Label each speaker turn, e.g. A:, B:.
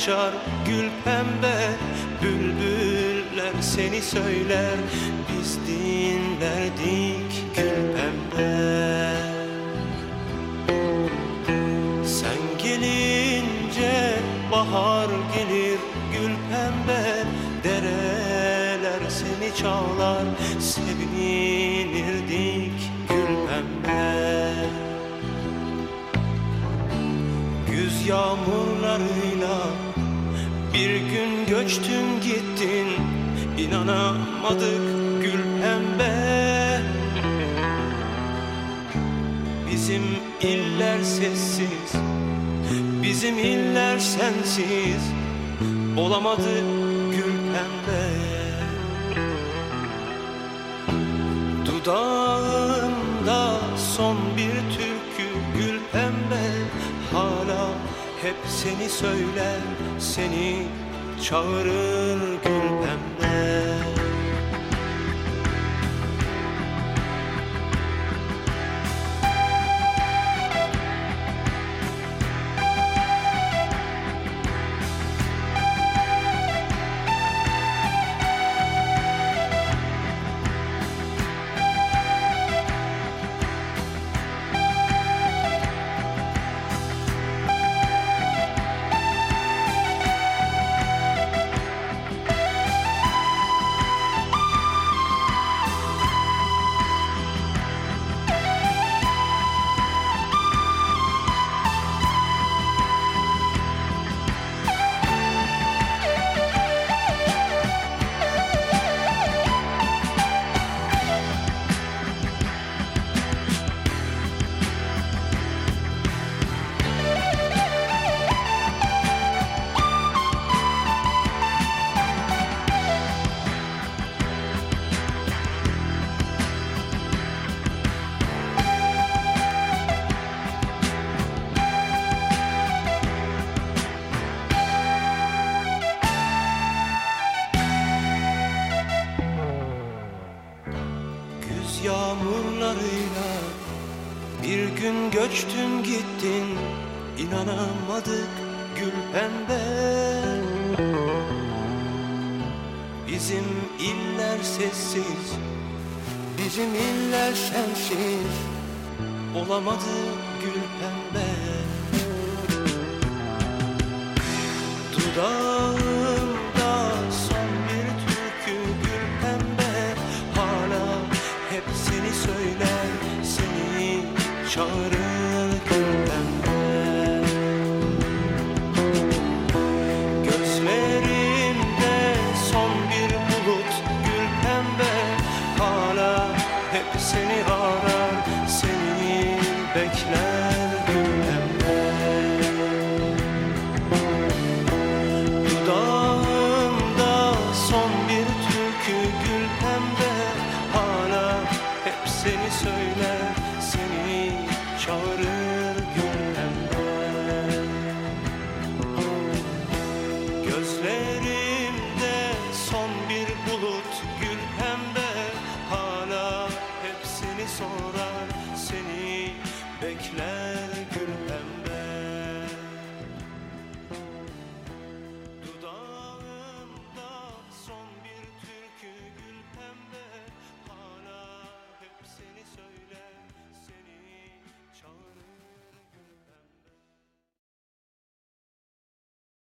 A: açar gül pembe Bülbüller seni söyler. Biz dinlerdik gül pembe. Sen gelince bahar gelir gül pembe. Dereler seni çağlar sevinirdik gül pembe. Güz yağmurlarıyla bir gün göçtün gittin inanamadık gül pembe. Bizim iller sessiz Bizim iller sensiz Olamadı gül pembe. Dudağımda son bir hep seni söyler Seni çağırır gül pembe Yağmurlarıyla bir gün göçtün gittin inanamadık gül pembe. Bizim iller sessiz Bizim iller sensiz Olamadı gül pembe. Dudağımda hep